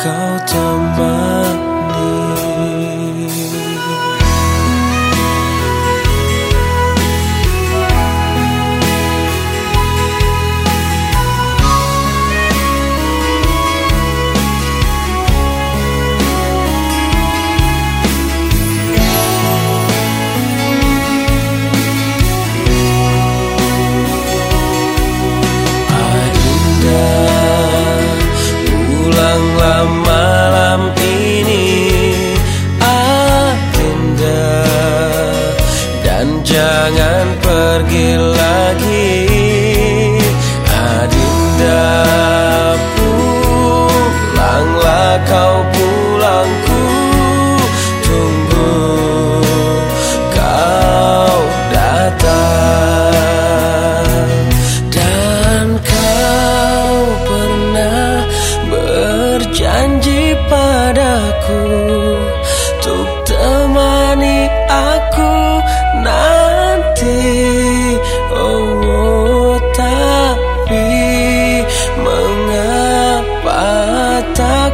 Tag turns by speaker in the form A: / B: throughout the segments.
A: kau temani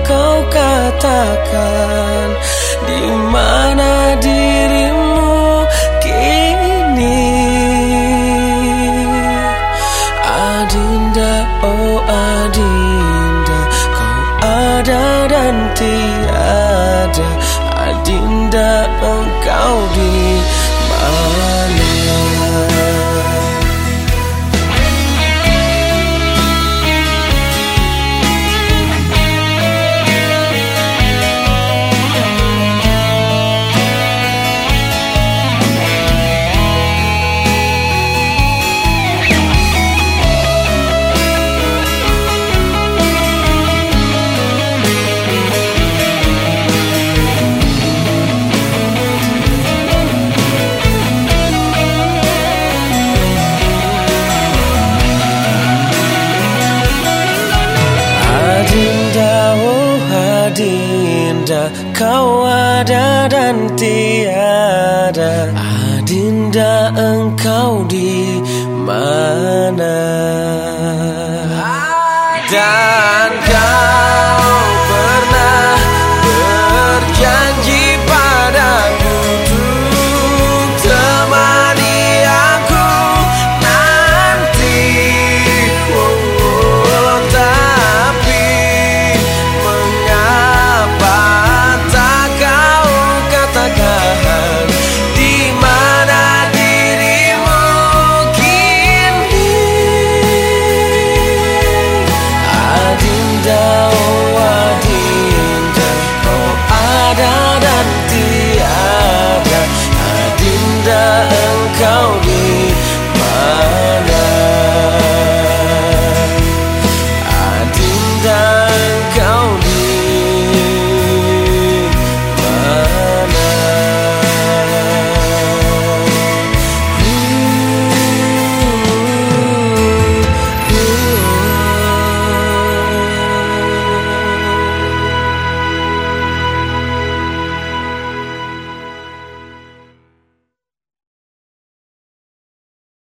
A: kau katakan di mana dirimu kini? Adinda oh Adinda kau ada dan tiada Adinda Adinda kau ada dan tiada. Adinda engkau di mana? Dan kau